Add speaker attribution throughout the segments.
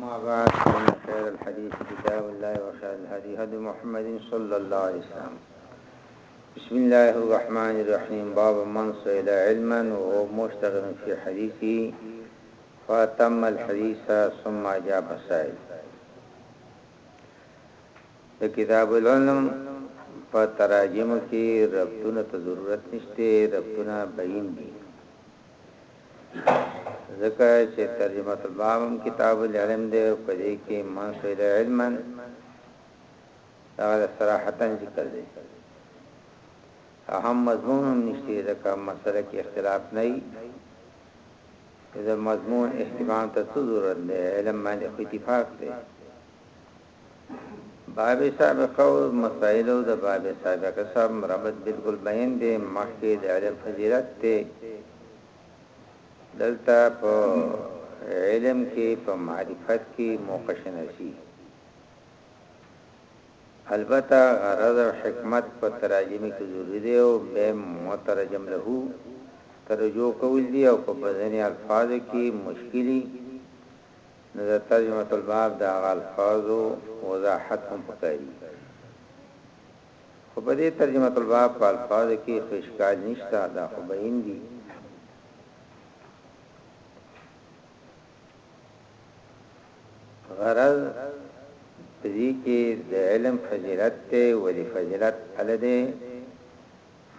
Speaker 1: اما بعد فإن خير الحديث كتاب الله وخير الهدي هدي محمد صلى الله عليه وسلم بسم الله الرحمن الرحيم باب من سئل علما وهو مشتغل في حديثه فاتم الحديث ثم اجاب السائل د کتاب العلم په تراجم کې ربطونه ته ضرورت نشته ربطونه بین دي ځکه چې ترجمة الباب هم کتاب العلم دی او په دې کې من سئل علما دغه صراحتا ذکر دی او هم مضمون هم نشته ځکه مسله کې اختلاف نه وي د مضمون اهتمام ته څه ضرورت دی علم باندې خو اتفاق دی باب سابقه او مسائل او د باب سابقه سره مربط بالکل بین دی مخکې د علم فضیلت دی دلته په علم کې په معرفت کې موقشنسی البته غرض او حکمت په تراجمه کې ضروری دی او به مترجم له ترجو کول دی او په بزنی الفاظ کې مشکلی نو د ترجمة الباب د هغه الفاظو وضاحت هم پکاريږي. خو په دې ترجمة الباب په الفاظو کي خو اشکال نشته، دا خو بين دي. غرض په دې کي د علم فضيلت دی، ولي فضيلت هله دی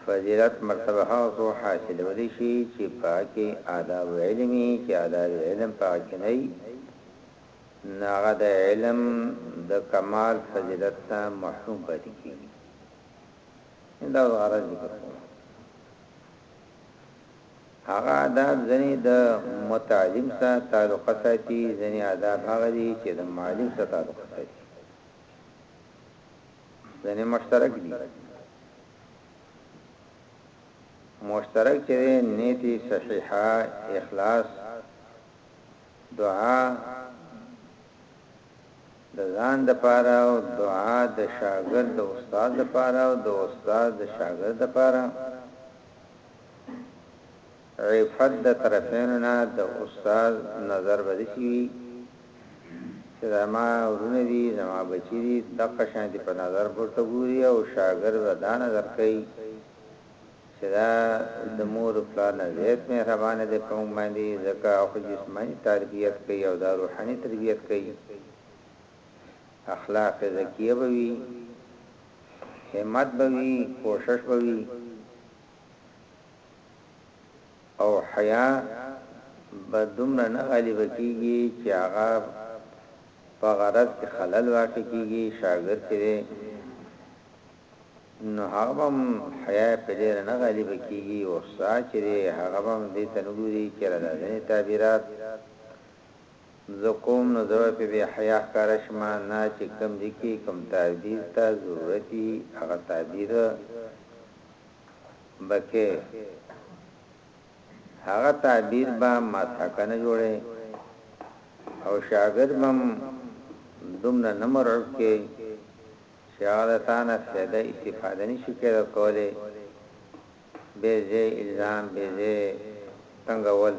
Speaker 1: فضیلت مرتبه هغه څوک حاصلولی شي چې په هغه کې آداب علم وي، چې آداب علم په هغه کې نه وي نو هغه د علم د کمال فضیلت نه محروم پاتې کېږي. دا اوس غرض ذکر کوم. هغه آداب ځنې د متعلم سره تعلق ساتي، ځنې آداب هغه دي چې د معلم سره تعلق ساتي. ځنې مشترک دي مشترک چې نیتی صحیحه اخلاص دعا د ځان د پاره او دعا د شاګرد د استاد د پاره او د استاد د شاګرد د پاره عفت د طرفینو نه د استاد نظر به دسی وی چه دا زما ورونه دی زما بچی دی دقه شانتی په نظر ورته ګوری او شاګرد به دا نظر کړی چه دا د مور پلار نه زیات مهربانه دی په موږ باندی ځکه هغه خو جسمانی تربیت کوی او دا روحانی تربیت کوی اخلاق زکیه به وی همت به وی کوشش به وی. او حيا به دومره نه غالبه کېږي چې هغه په غرض کې خلل واقع کېږي، شاګرد چې دی نو هغه به هم حيا يې په ډېره نه غالبه کېږي، استاد چې دی هغه به هم دې ته نه ګوري چې ياره دا ځينې تعبيرات زه کوم نو زه به پرې بې حيا ښکاره شم، نه چې کوم دي کې کوم تعبير ته ضرورت وي هغه تعبير بکې هغه تعبیر به ماسحکه نه جوړې او شاګرد به هم دومره نه مرعوب کې چې هغه د تا نه فیده استفاده نه شي کېدا کولې بې ځې الزام بې ځې تنګول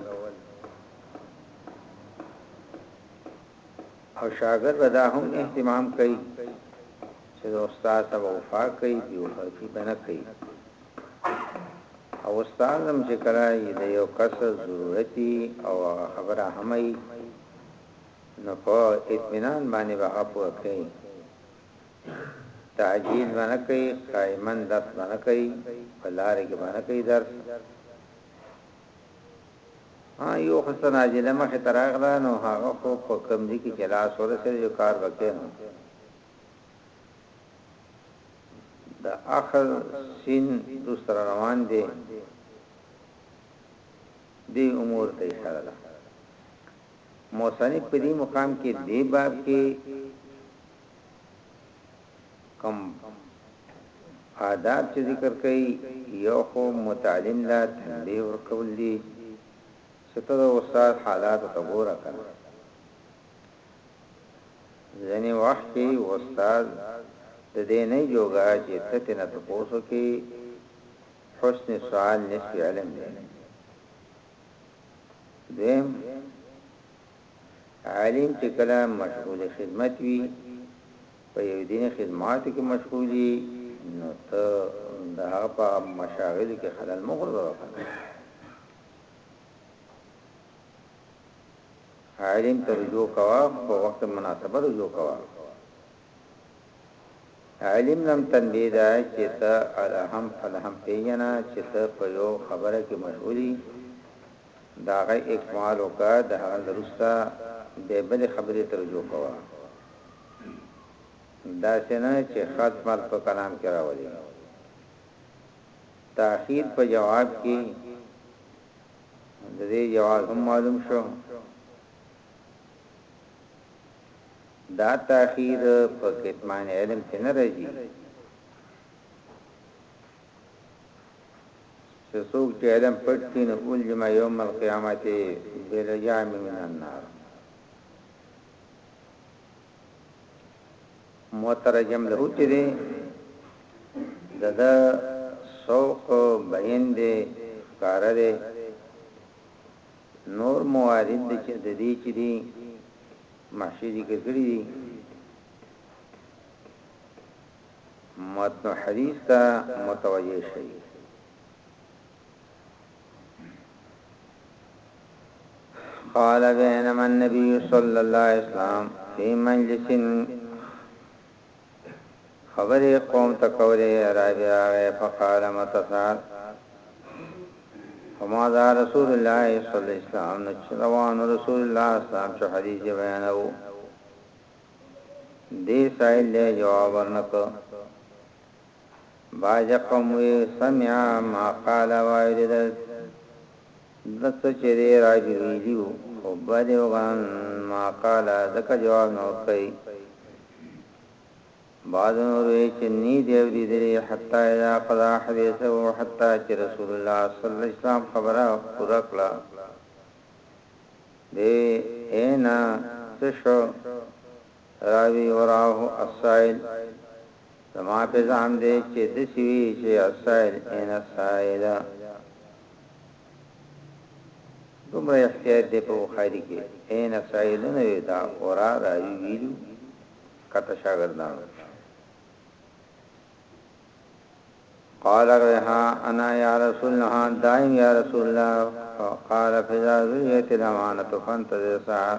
Speaker 1: او شاګرد به دا هم اهتمام کوي چه د استاد ته به وفا کوي بی وفاتی به نه کوي او استاد هم چه کله یی د یو کس ضرورت وي او هغه خبره هم وي نو په اطمینان باندې به هغه پوره کوي تعجیل به نه کوي قائما درس به نه کوي په لاره کې به نه کوي درس ها یو خسته ناجله مخه تراغله نو هغه خو په کم دي کې جلاس ورسره یو کار وکړي د اخر سین دوست را روان دی دی امور ته اشاره ده موسنی په دې مقام کې دی باب کې کم آداب چې ذکر کړي یو خو متعلم لا تنبیه ورکول دي چې ته د استاد حالات ته ګوره کنه ځني وخت کي استاد د دې نه جوګه چي ته ترنه تپوس وکړي حسن سوال نصف علم دی دویم عالم چې کله مشغول خدمت وي په یو دیني خدماتو کې مشغول وي نو ته د هغه په مشاغلو کې خلل مغرضه وکړه علم ته رجوع کوه خو په وخت مناسبه رجوع کوه علم نم تنبیه ده چې ته الهم فلهم پیژنه چې ته په یو خبره کې مشغولی داغه اکمال وکړه د هغه درسته به بل خبرې ته رجوع کوه دا څنګه چې خاص مال په کلام کې راولي تاخير په جواب کې د دې جواز هم معلوم شو. دا تاخیر په کتمان علم کې نه راځي چې څوک چې علم پټ کړي نو الجم یوم القیامت بلجام من النار مترجم له چه دی دده سوق بین دی ښکاره دی نور موارد چه ددی چه دی محشی ذکر کری دی متن حدیث تا متوجه شئی قال بينما النبي صلی الله علیه وسلم فی مجلس خبرې قوم ته کولې عربي راغی فقال متصال فما ذا رسول الله صلی الله علیه وسلم نچ روان رسول الله صلی الله علیه وسلم چې حدیث بیانو دې سائل له جواب ورنکو باج قوم وی سمع ما قال واوریدل ده څه چه دی راج ویلی وو خو بد یې وګڼل ما قال ځکه جواب نه ورکوی بعضو نور وی چه نی دی اوریدلی حتی اذا قضا حدیثه حتی چه رسول الله صلی الله علیه وسلم خبره پوره کړه دی وی اینا څه شو راوي، وراه السائل، زما په ځان دی چې دسې وي چې السائل اين السائل دومره احتياط دی په بخاري کې اين السائل نه وي دا ورا راوي ویلو کته شاګردانو قال رها انا يا رسول الله دائم يا رسول الله قال فذا ذريت الامانه فانتظر ساعه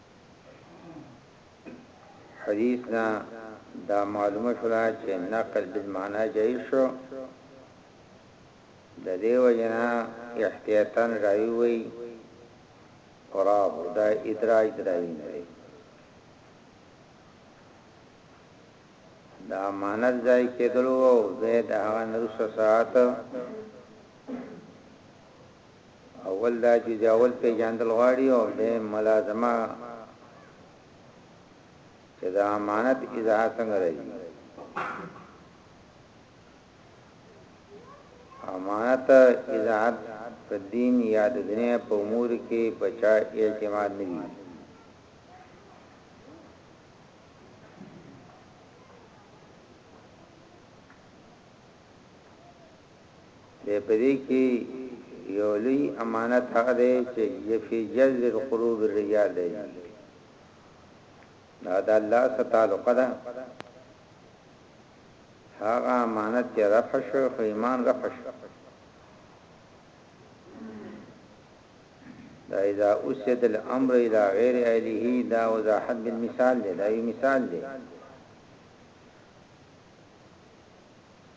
Speaker 1: حديث نه دا معلومه شوه چې نقل بالمعنی جائز شو د دې وجنا احتیاطا راوی وی قراب دا ادراج دراوی نه دی دا امانت ځای کېدلو او زید هغه نرسه ساعت اول دا چې جاول پېژاندل غواړي او دویم ملازمه چې د امانت اضاعه څنګه راځي امانت اضاعت په دین یا د دنیا په امور کې بچا اعتماد نه وي بیا په دې کې یو لوی امانت هغه دی چې یفی جذب القلوب الرجال دی دا د الله سره تعلق ده هغه امانت چې رفع شو خو ایمان رفع شو دا اذا اسد الامر الى غیر اهله دا وضاحت بالمثال دی دا یو مثال دی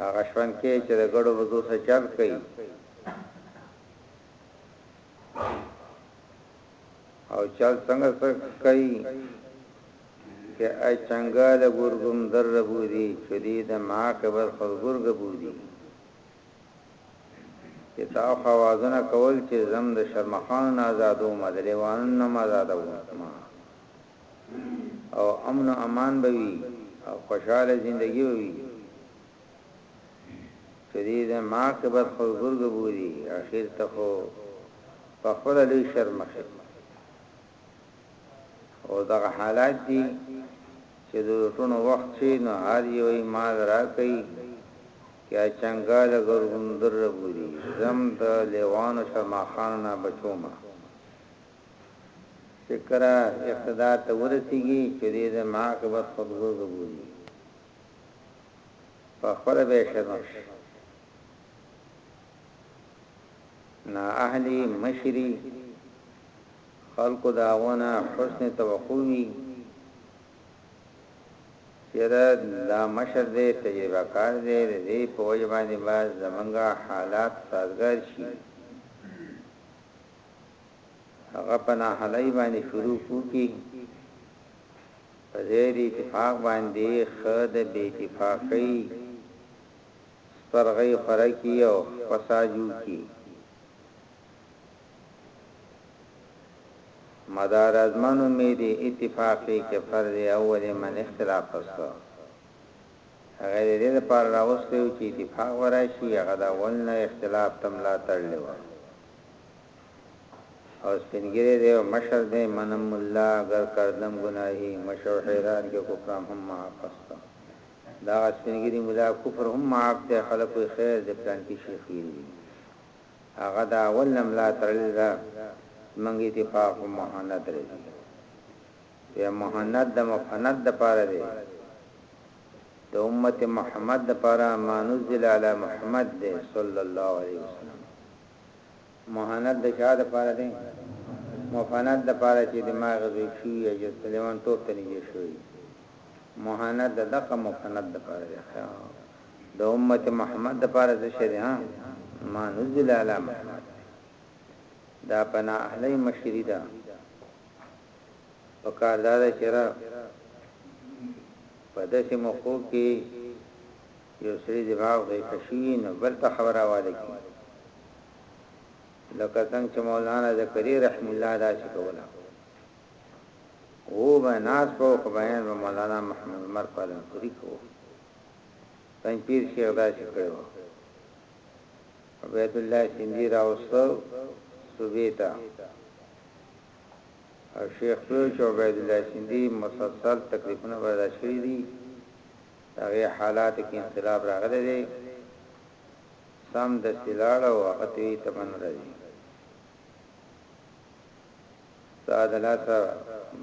Speaker 1: هغه شونکې چې د ګړو بزو سره چل کوي او چل څنګه کوي چې اي څنګه د ګورګم در بودي چې دې د ما قبل خلګورګ بودي چې تا خوازونه کول چې زم د شرمخان آزادو مدلیوان نه آزادو ما او امن او امان به وي او خوشاله زندګي به وي چې دې د ماقبت خو ګرګ بوري اخر ته خو په خپل لوی شر مخه او دغه حالات دي چې د ټونو وخت شي نو هر یو یې مال راکړي کیا چنګال ګرګوندر بوري زم د لیوانو شرماخان نه بچوما فکره اقتدا ته ورسیږي چې دوی د معاقبت خودغور به بولي په خپله به یې شرمښ شي نا اهلي مشري خلکو د هغو نه حسن توقع وي چېره دا مشر دی تجربه کار دی د دې په وجه باندې به زمونږ حالات سازګار شي هغه په ناحلۍ باندې شروع کو کی په ځای د اتفاق باندې ښه د بې اتفاقۍ سپرغۍ خوره کی او خپسا جو کی مدار از من امید اتفاقی که فرض اول من اختلاف است هغه د دې لپاره راوستیو چې اتفاق وراشي هغه د اول نه اختلاف تم لا تړلی و او سپین ږیری دی او مشر دی منم ملا ګر کردم ګناهی مشو حیران که کفرام هم معاف است داغه سپین ږیری ملا کفر هم معاف دی خلک وی خیر دی پلانکی شیخ ویلی دی هغه دا اول نه ملا تړلی ده زمونږ اتفاق په مهند رزی وی مهند د مفند د پاره دی د امت محمد د پاره مانوز دل علی محمد دی صلی الله علیه وسلم مهانت د چا لپاره دی؟ مفانت لپاره چې دماغ غیب شوی یا چې سلیمان توپ ته نږدې شوی وي. مهانت د دقه مفانت لپاره دی. خیر د امت محمد لپاره څه شی دی؟ ها ما نزل علی محمد دی. دا په نا اهلۍ مشري ده. په کار دا ده چې را په داسې موقعو کې یو سړي دماغ ته ایښه شوي وي نو بل ته خبره حواله کړي لکه څنګه چې مولانا زکریا رحم الله داسې کوله وو به ناس په خو بیان به مولانا محمد عمر پالن پوری کوو پنځپیر شیخ داسې کړو عبید الله سیندی راوستو صوبیتا او شیخ پیو چې عبید الله سیندی مسلسل تکلیفونه برداشت کړی دي هغه حالاتو کې انقلاب راغلی دی، سمدستي لاړ او هغه ته یې تمه نه راځي. ستا د لاسه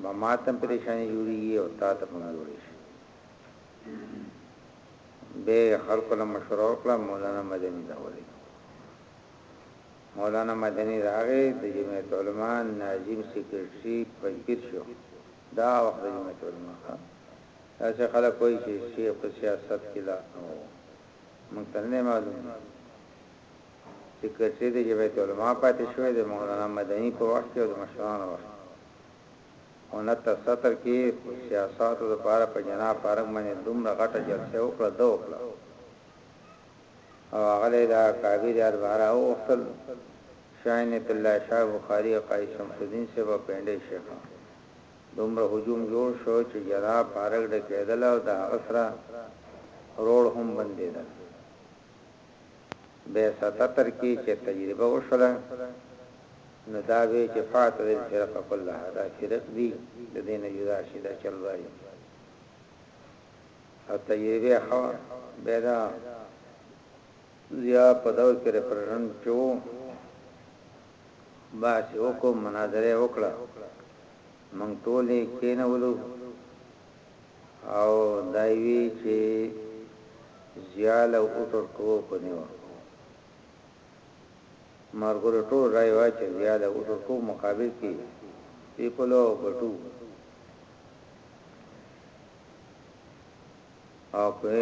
Speaker 1: به ماته هم پریشاني جوړېږي او تا ته به هم جوړه شي. بیا یې خلکو له مشوره وکړه، مولانا مدني ته ولېږه. مولانا مدني راغی، د جمعیت علما ناظم سیکرټري پنجپیر شو، دا وخت د جمعیت علما داسې خلک وایي چې شیخ په سیاست کې لا نه و، موږ ته نه دی معلوم دی. سیکرټري د جمعیت علماء پاتې شوی د مولانا مدني په وخت کې او د مشرانو وخت کې و، انته ستر کې سیاساتو لپاره په جناح پارک باندې دومره غټه جلسه وکړه ده وکړه او هغه له د اکابر البحرا وغوښتل شاینعت الله شاه بخاري، قاضي شمس الدین صاحب او پنډي شیخان. دومره هجوم جوړ شو چې جراب پارک ډکېدله او د هغه سره روړ هم بندېدل. بې ستتر کې چې تجربه وشوله نو دا وې چې فاتر الفرق کلها دا فرق دي د دې نه جدا شي دا چل رها دي او تجربه ښه وه بې دا زیا په دور کې رپرژن چې و بحث یې وکړو، مناظره یې وکړه، موږ ټول یې کېنولو او دا یې وي چې زیال او اوتر ټوک ونیوه. مارګوري ټول رای وه چې زیال او اوتر ټوک مقابل کې پیپلو او بټو او که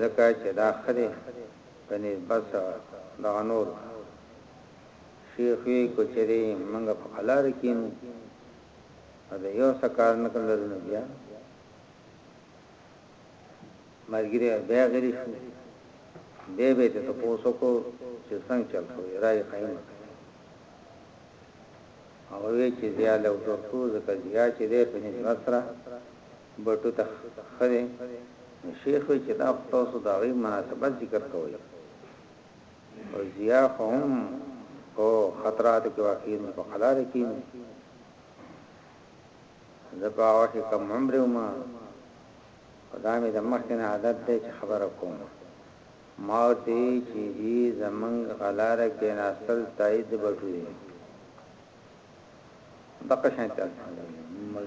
Speaker 1: ځکه چې دا ښه دی په نسبت سره دغه نورو. شیخ وی که چیری موږ په قلار کینو او د یو څه کار نه کړل نو بیا مرګری بیا غلی شو به به ته تاسو کو چې څنګه چل شو راي قائم او وی چې بیا له ورکو زکه بیا چې دې په نسبت سره بټو ته خره شیخ وی چې دا تاسو دا غي مناسبت ذکر کوي او ضياء خو هم په خطراتو کې واقع نه په قلاره کې نه زه په هغه کې کم عمر وم خدا مې د مخکې نه عادت دی چې خبره کوم ما ورته چې دې زمنګ غلاره کې ناستل تایید بټو دي دغه شان ته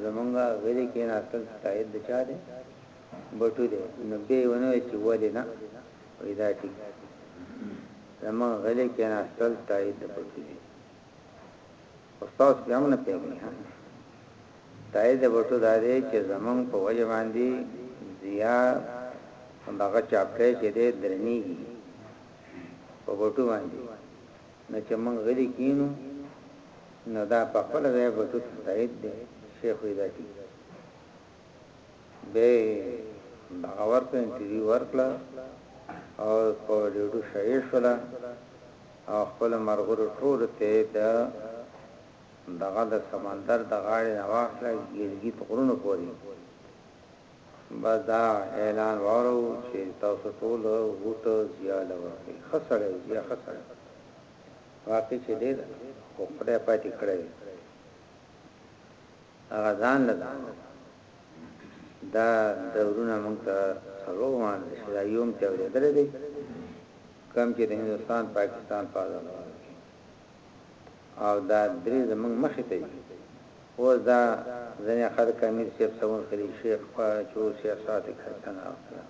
Speaker 1: زمنګ غلې کې ناستل تایید چا دي بټو دي نو به ونه چې ولې نه وای دا ټیک دی زمونږ غلې کې ناستل تایید نه پکې دي استاد بیا موږ نه پیږي ها تایید ورته دا دی چې زمونږ په وجه باندې زیا هغه چاپلې چې دې درنیږي په ورته باندې نه چې موږ غلې کینو نو دا په خپل ځای ورته تایید دی شیخ وای دا ټیک به دغه ورته انټرویو ورکړه او په ډېرو شایع شوله او خپل مرګرو ټول ته د دغه د سمندر د غاړې نه واخله ګیلګیت غرونو پورې بس دا اعلان وارو چې تاسو ټول ووټ زیاله ورکړي خسړې زیه خسړې واقع چې ډېر خو خدای پاتې کړی هغه ځان له ځان وکړ. دا ډولونه موږ ته څلور واړه شي دا يو هم چې اورېدلی دی کوم چې د هندوستان پاکستان په اړه وایي او دا درې زموږ مخې ته دي اوس دا ځنې خلک امیر صاحب سمون خلی شیخ په چور سیاست کې حصه نه اخلي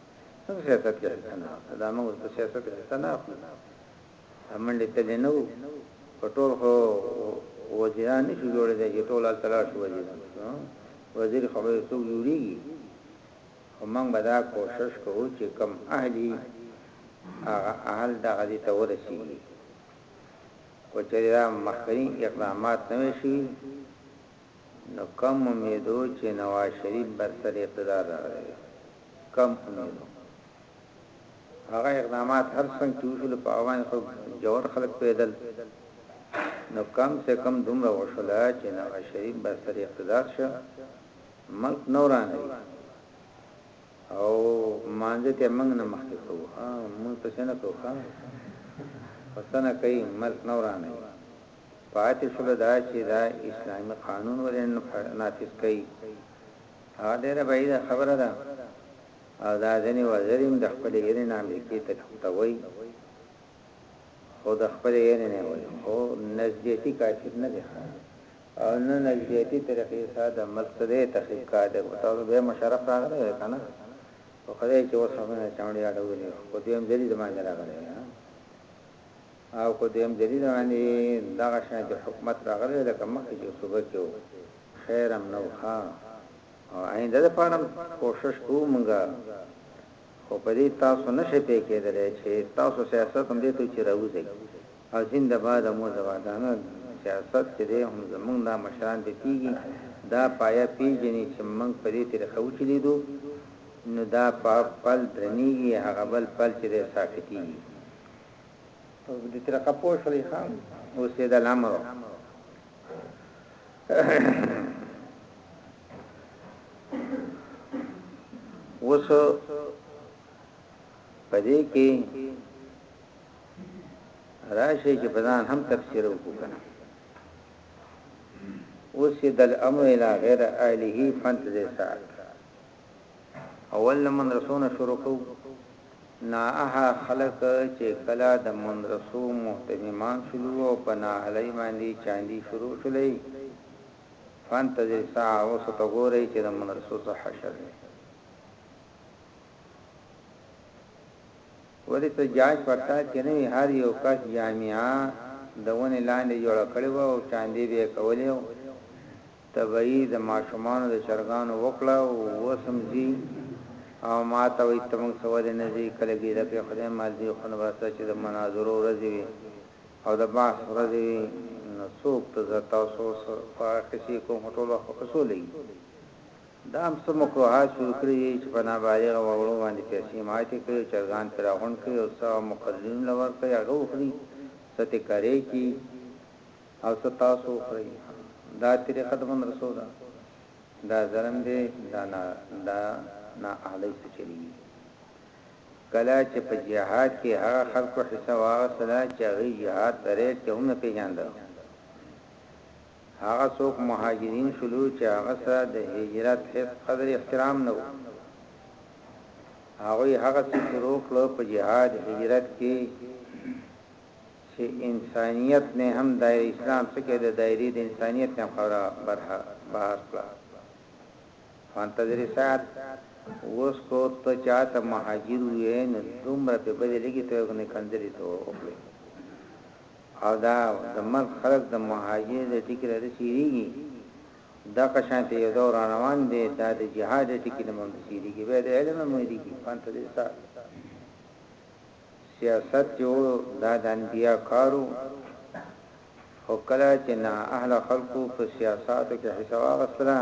Speaker 1: څنګه سیاست کې حصه نه اخلي دا موږ په سیاست کې حصه نه اخلو منډې تلې نه وو خو ټول خو وزیران نه شو جوړېدای چې ټول هلته لاړ شو وزیران شو وزیر خو به یو څوک جوړېږي خو موږ به دا کوشش کوو چې کوم اهلي هغه اهل دغه دې ته ورسېږي که چېرې دا مخکني اقدامات نه وی شوي نو کم امید وو چی نواز شریف به سر اقتدار راغلی وی کم امید وو هغه اقدامات هر څنګه چی وشول په هغه باندی خو جور خلک پوهیدل نو کم سه کم دومره وشول چی نواز شریف به سر اقتدار شه ملک نه ورانوی او مانځه ته منګ نه مخکی کوو ها مونږ پسې نه کوو ها پسنه کوي ملک نه ورانوی پاتې شول دا چې دا اسلامي قانون ولې نافذ کوي هغه ډېره بعیده خبره ده او دا ځینې وزرې هم د خپلې یرې نه امریکې ته کوي خو د خپلې یرې نه وایي خو نزدیتي کافر نه دی ښه او نه نجدیتی طریقې سره د ملک ته د تخریب کار دی او تاسو به مشرف راغلی وای کنه خو خدای چې اوس هم نه چمړې اړولې خو دویم ځلې زمانه راغلی او که دویم دلیل باندی دغه شانتی حکومت راغلی لکه مخکی چه صوبه کی وو خیر هم نه وو ښه او آینده د پاره هم کوشش کوو مونږ خو په دی تاسو نه شی پوه کیدلی چه تاسو سیاست هم دی ته چه راوځی او زنده باد مو زبادانه سیاست چه دی هم زمونږ دا مشران به کیږی دا پایه پیژنی چه مونږ په دی طریقه وچلیدو نو دا پل درنیږی هغه بل پل چه دی ساقطیږی. او دې طریقه پوه شولې ښا او سید الامر اوس پدې کې راشي چې بدن هم تفسیر وکړي اوس دل امر الى غیر اهله فانتظر ساعت اول من رسونه شروع کوو نه هغه خلک چې کله د مندرسو مهتممان شولو او په نا اهلۍ باندې چاندي شروع شولئ فانتظر الساعه اوس ته ګورئ چې د مندرسو څه حشر دی ولې څه جاج پرتاج چې نه وي هر یو کس جامعه د ونې لاندې جوړه کړې وه او چاندې به یې کولې او تبعی د ماشومانو د چرګانو وکړه اوس هم ځی او ماته وایی ته موږ څخه ولی نه ځی کله ګیله کوی خدای مل دی خو نبه سه چی د مناظرو ورځی وی او د بحث ورځی وی نو څوک ته زه تاسو اوس په اړه قصی کوم خو ټول وخت په قصو لګی دا هم څه مکروهات شروع کړی دی چی په نابالغه وګړو باندی پیسی ماتی کوی او چرګان پری راغونډ کوی او څه هغه مقررینو له ورکوی هغه وخوری څه تی کری کی او څه تاسو وخورئ دا طریقه د مدرسو ده دا ظلم دی دا نا دا نا اهلۍ څه چلیږي کله چې په جهاد کې هغه خلکو حصه واغسله چې هغه جهاد ته ریټ کې هم نه پیژاند هغه څوک مهاجرین شلو چې هغه سره د هجرت هیڅ قدر احترام نه وو هغه هغه څه شروع کړو په جهاد هجرت کې چه انسانیت نه هم دایره اسلام څه کړه د دایری د انسانیت نه هم خبره بهر کړه فانتظر الساعت اوس کو ته چاته مهاجر وې نو دومره په بدې لګي ته یو نه کندلې ته وکړي او دا د مرګ خلق د مهاجر د ټیکر رسیدي دا قشانته یو دور روان دی دا د جهاد ټکی نه مونږ سیریږي به د علم مونږ دیږي فانتظر سات سیاست چې وو دا د انبیا کار وو خو کله چې نا اهله خلکو په سیاساتو کې حصه واخستله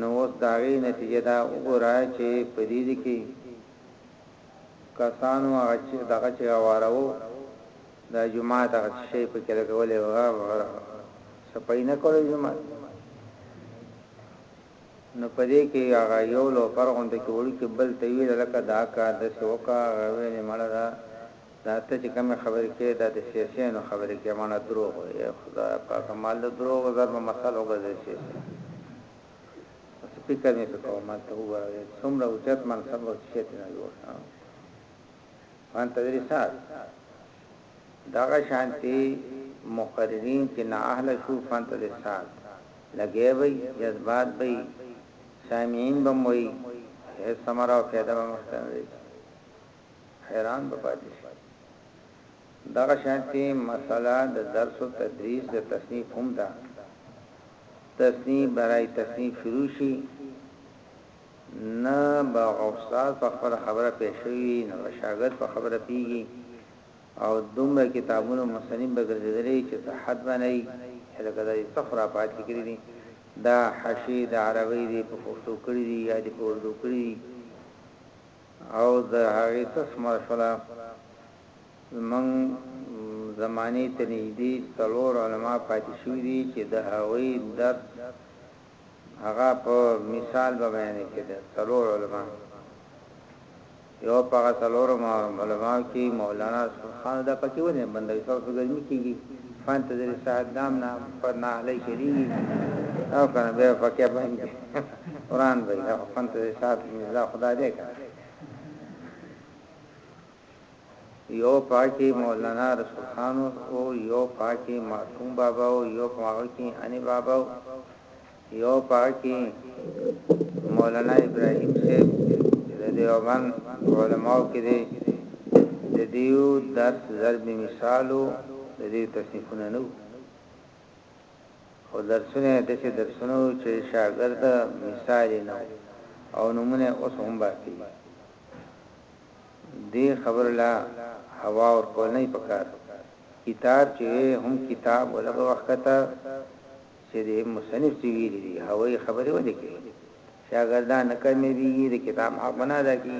Speaker 1: نو اوس د هغې نتیجه دا وګوره چې په دې دي کې کسانو هغه چې دغه چې غواره وو دا جماعت هغه شی په کې لګولې وغه سپای نه کولې جماعت نو په دې کې هغه يو لوفر غونډه چې وړوکي بل ته ويل هلکه دا کار داسې وکړه هغه ويلې مړه دا دا ته چې کومې خبرې کوې دا د سياسيانو خبرې کوې مړه دروغ وايې اې خدايه پاکه مال د دروغو ضرب مثل وګرځوي سياسيان اوس فکر مې په کوم مال ته وګوره ويل څومره اوچت منصب او څه شي ته نه جوړ شو فان تدريسات دغه شانتي مقررين چې نا اهله شو فن ته د ساز لګيا به يي، جذبات به يي، سامعين به مو يي، خو هيڅ ثمره او فايده به مخ ته نه رسي، حيران به پاتې شي. دغه شانتي مسئله د درس و تدريس د تصنيف هم ده، تصنيف برای تصنيف شروع شي، نه به استاد په خپله خبره پوه شوی وی نه به شاګرد په خبره پوهیږی او دومره کتابونو مصنف به ګرځیدلی چه څه حد به نه وی چه لکه دا دی څه خرافات لیکلی دی دا حاشی د عربی دی په پښتو کړی دی یا دی په اردو کړی دی او د هغی څه ثمره شوله زمونږ زمانی ته نژدی څلور علماء پاتی شوی دی چه د هغوی درس هغه په مثال به بیان کیده څلور علما یو په هغه څلور علما کی مولانا سبحان دا پکې ونه بندوي څو ګرمي کیږي فان ته درې ساعت دام نه پر نه اهلی شری او کنه به پکې باندې قران به دا فان ته درې ساعت مزه خدا دې کړه يو پکښې مولانا رسول خان ؤ، يو پکښې معصوم بابا ؤ، يو پکښې اني بابا ؤ، يو پکښې مولانا ابراهيم صيب چې د ديوبند په علماؤ کې دی، د ديو درس ضرب مثال ؤ، د ديو تصنيفونه نه وو، خو درسونه يې داسې درسونه وو چې شاګرد مثال يې نه ؤ او نومونه يې اوس هم باقي دي. دې خبرو له هوا ورکول نه پکار کتاب چې وې هم کتاب ولګه وخکته چې دې مصنف څه ویلي دي هوایي خبرې ولیکي چې اگر دا نه کمیبیږي د کتاب حق بنا ده کی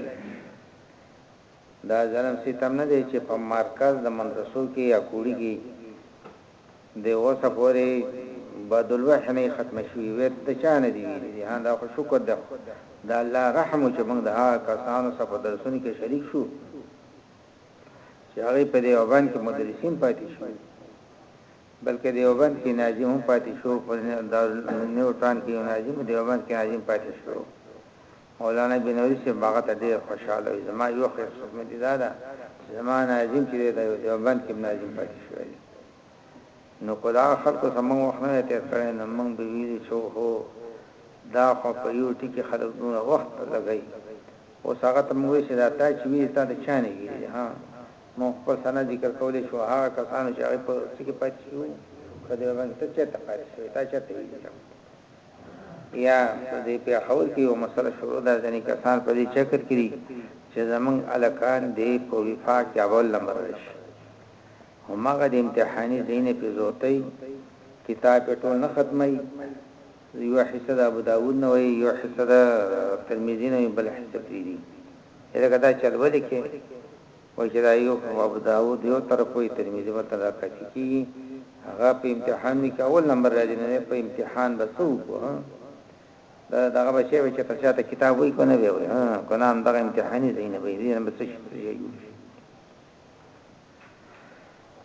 Speaker 1: دا ظلم ستم نه دی چې په مرکز د مدرسو کې یا کوړي کې د اوسه پورې بد الوحې نه ختمه شوي وې ته چا نه دي ویلي دي هان دا خو شکر ده د الله رحم و چې موږ د هغه کسانو سره په درسونو کې شریک شو چې هغه په دیوبند کې مدرسین پاتې شوي بلکې دیوبند کې ناجی هم پاتې شو په نیوټان کې ناجی دیوبند کې ناجی پاتې شو مولانا بنوری صیب هغه ته ډیر خوشحاله وی زما یو خیرخدمتی دا ده چی زما ناظم چی دی دا یو دیوبند کی هم ناظم پاتی شوی دی نو که دغه خلکو سره موږ وخت نه وای تیر کړی نو موږ به ویلی چی اوهو دا خو په یو ټکی خلک دومره وخت لګوی اوس هغه ته موږ وایو چی دا تا چی ویلی تا د چا نه ویلی دی ها موږ خپل ثنا ذکر کولی شو هغه کسانو چی هغوی په څه کی پاتی شوی وو په دیوبند کی ته چیرته پاتی شوی تا چیرته ویلی دی یا په دې پېښور کې یوه مسله شروع ده، ځینې کسان په دې چکر کې دي چې زموږ هلکان دې په وفاق کې اول نمبر راشي. هماغه د امتحاني ځایونه پرې زوتوي، کتاب یې ټول نه ختموي، یوه حصه د ابوداوود نه وایي، یوه حصه د ترمذي نه وایي، بله حصه پرېږدي چې لکه دا چل ولې کوې؟ وایي چې د ایوب او ابوداود یو طرف وایي ترمذي متن راکاپي کیږي هغه په امتحان وی که اول نمبر راځي نو په امتحان به څه وکړو دا دغه بچي به چې تر شاته کتاب وایي کنه به وایي کنه هم دغه امتحاني زینه به دې نه بس شي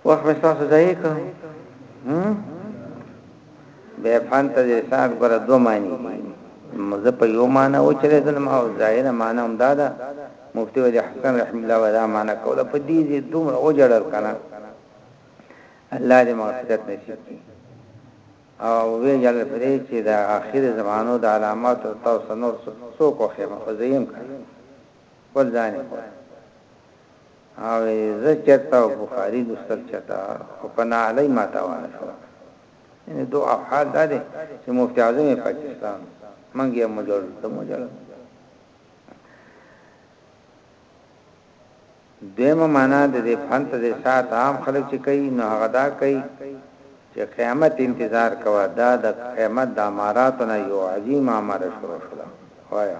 Speaker 1: وخت مې تاسو ځای کړ هم به فن ته دې سات ګره دوه معنی مزه په یو معنی و چې دل ما او ظاهر معنی هم دادا مفتی ولی حسن رحم الله ودا معنی کوله په دې دې دومره او جړل کنه الله دې مغفرت نصیب کړي او وی یل پرې چې دا اخر زمانو د علامات او تاسو نور څوک خو خیمه خو زیم کړ ول ځانې هغه زه چرته او بخاری لوستل چرته خو په نااهلی ما تاوانه شو یعنی دو او حال دا دی چې مفتی اعظم پاکستان منګ یې مجر د مجر دیمه معنا د دې فنت د سات عام خلک چې کوي نو هغه دا کوي چې قیامت انتظار کوا دا د قیامت د اماراتو نه یو عظیم امر شروع شوه وایا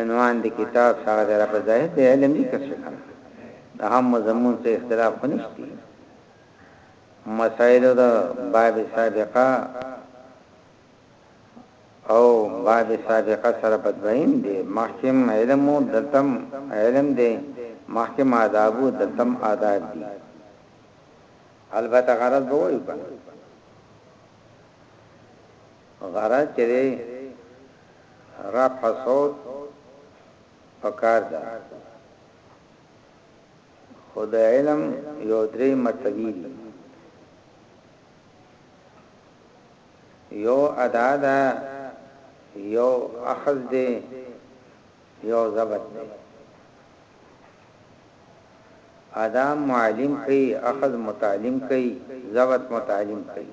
Speaker 1: عنوان د کتاب څه هغه دی را په ظاهر د علم ذکر شي کنه دا هم مضمون څه اختلاف خو نشتی مسائل د باب سابقه او باب سابقه سره بدبین دی محکم علم او دلتم علم دی محکم آداب او دلتم آداب دی البته غرض به وایو کنه غرض چې دی رفع صوت پکار ده خو د علم یو درې مرتبه دي یو ادا ده یو اخذ دی یو ضبط دی ادا معلم کوي اخذ متعلم کوي ضبط متعلم کوي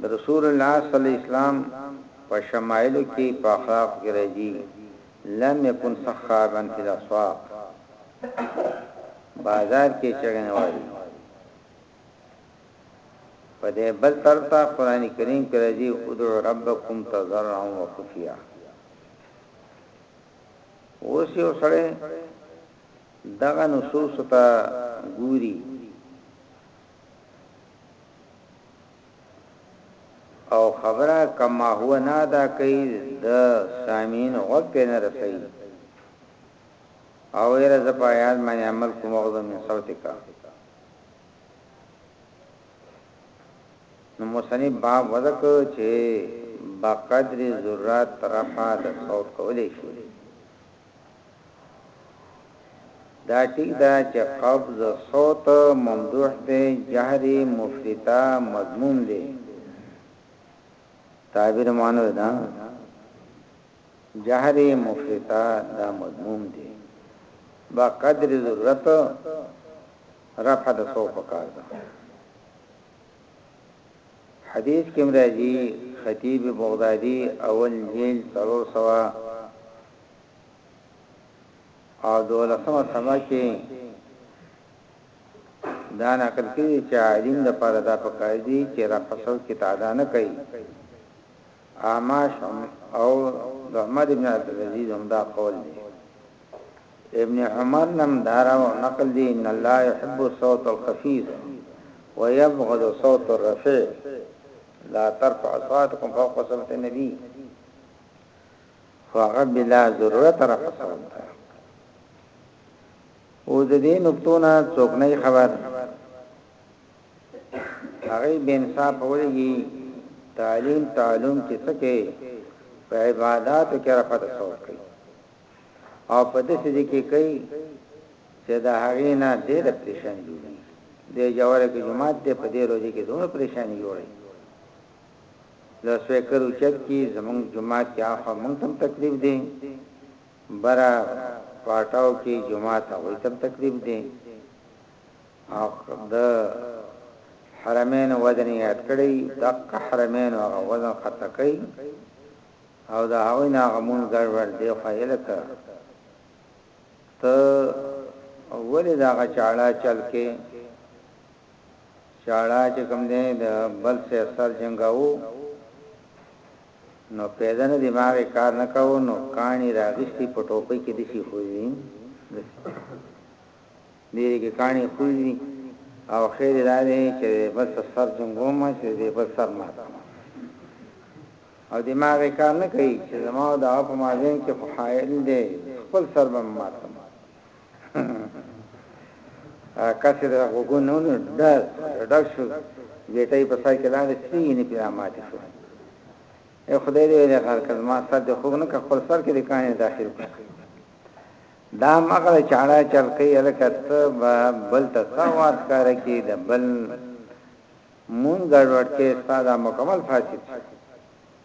Speaker 1: د رسول الله صلی الله علیه وسلم په شمائلو کې په اخلاقو کې راځي لم يكن صخابا في الاسواق بازار کې چغې نه وایي په دې بل طرف ته قران کریم کې راځي ادعو ربکم تضرعا وخفیا اوس یو سره دغه نصوصو ته ګوري او خبره کما هو نه ادا کوي د سامعين غوږ ته نه رسي او یې رضا په آیات باندې عمل کوم غوږ من صوت کا نو مصنف باب وذکر چې بقدر ذرات رفع د صوت کولې شي دا ټیک ده چه قبض صوت ممدوح دی جهری مفرطه مذموم دی تعبیر معنوی ده جهری مفرطه دا مذموم دی با قدر ضرورت رفع د صوت پکار ده حدیث کې مرادی خطیب بغدادي اول جیل ضرور سوا او دولسمه صفحه کې دا نقل کړي چې عالم د پاره دا پکار دي چې را فصل کې تعدا نه کوي اعماش او د عمر ابن عبد العزيز هم دا قول دي ابن عمر نم دارا او نقل دي ان الله يحب صوت الخفيف ويبغض صوت الرفيع لا ترفع اصواتكم فوق صوت النبي خو هغه بلا ضرورت را پسول ده او د دې نقطونه څوک نه خبر هغه بے انصاف ولګي تعلیم تعلم کې څه کې په عبادت کې را پسول کوي او په دې چې کې کوي چې دا هغه نه دې د پریشان دي د جواره کې جماعت دې په دې روزي کې دوه پریشانی جوړي له سويکر اوچت کی زمونږ جومات کی اخوا مونږ ته هم تکليف دی بره په اټاو کی جومات هغوی ته هم تکليف دی او د حرمين وزن يی ياد کړی دقه حرمين هغه وزن خطه کړی او د هغوی نه هغه مونږ ګړ وړ دی خو يلکه ته ولی داغه چاړه چل کی چاړه چې کوم دی د بل څه سر جنګاوه نو پیدنه دماغ یې کار نه کاوه نو کاڼي راغیستي په ټوپۍ کې د شي خوځي ډېری کې کاڼي خوځي او خیر دا دی چې بل څه سر جنګوم چې دې بل سر ماته او دماغ یې کار نه کوي چې زما د اپ مازین کې خو حائل دی خپل سر به ماته ا کاسه دا وګو نو نو دا دا شو بیٹای په سای کې لاله سپی نه پیرا ماته شو اے خدای دې له هر کله ما سره د خوګ نه خپل سر کې د کانې داخل کړ دا مغه چاړه چل کې الکت بل تصوات کار کې د بل مون ګډوډ کې ساده مکمل فاسد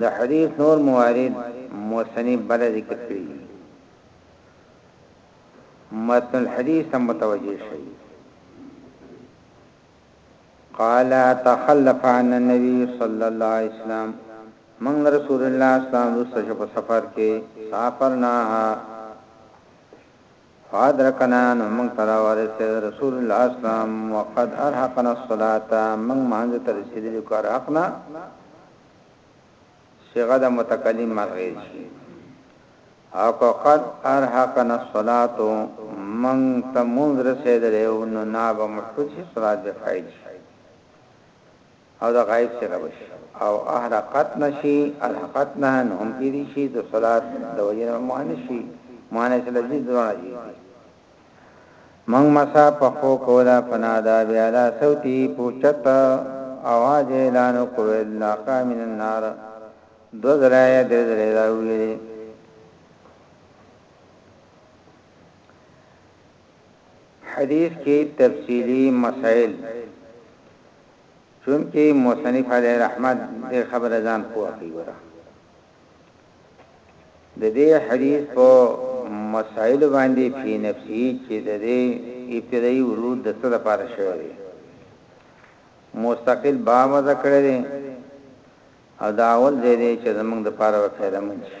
Speaker 1: د حدیث نور موارد مصنف بل ذکر کړی دي متن الحديث ته متوجه شئ قال تخلف عن النبي صلى الله عليه وسلم من رسول الله صلى الله عليه وسلم په سفر کې سافرناها فادرکنا نو موږ ته راورسېد رسول الله اسلام وقد ارهقنا الصلاة موږ مانځه ته رسېدلي کو ارهقنا صيغه د متکلم مرغې شي او کو قد ارهقنا الصلاة موږ ته مونږ رسېدلې نو نابه مشکوت شي صلات به فاعل شي او د غائب صيغه به شي او احرقت نه شي الحقت نه نو هم کېدی شي د صلات د وجې نه مؤنث شي مؤنث لفظي دواړه جائز دي موږ مسا پښو کوله فنادا بعلا صوتی پوچت اواز اعلان کویل ناقا من النار دو ذلایه در ذلایه دا ویلی حدیث کی تفصیلی مسائل چونکه مصنف علیه رحمت دې خبره ځان پوه کړي وه ددې حدیث په مسائلو باندې فی نفسی چې ددې ابتدایي ورود د څه لپاره شوی دی مستقل باب ذکر دی او دا اول ځای دی چې زمونږ د پاره وفایده مونږ شي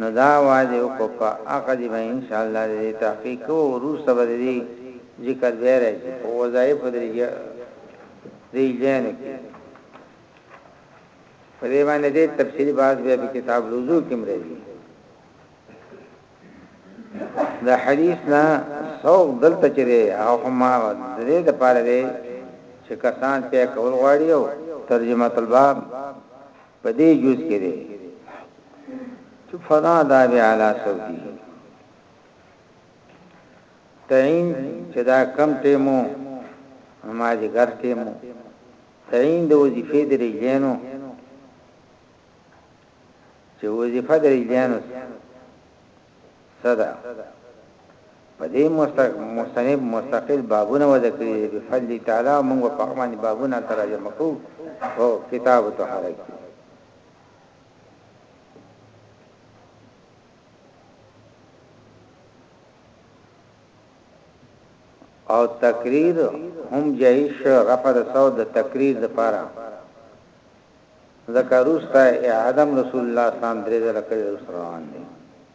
Speaker 1: نو دا وعده وکړه په هغه دې به ان شاء الله د دې تحقیق کوو او وروسته به د دې ذکر بیا راځي په وظایفو د رجالینو کې په دې باندې دې تفصیلي بحث بیا په کتاب الوضو کې مرځي د حدیث نه څوک دلته چې دی او ما د دې د پاره دی چې کسان په کول غواړي او ترجمه الباب په دې جز کې دی چې فنا دا به علا صوتی تعین چې دا کم ټیمو ما دې ګر ټیمو تعین د وظیفې د رجلینو چې وظیفه د رجلینو څه ده په دې مستنب مستقل بابونه ودا کړی دی فضل تعالی موږ په هغه باندې بابونه ترجمه کوو او کتاب ته حرکت او تقریر هم جایش رفع د صوت د تقریر د پاره ذکروستا اعظم رسول الله صلی الله علیه وسلم درې ځله کړی روان دی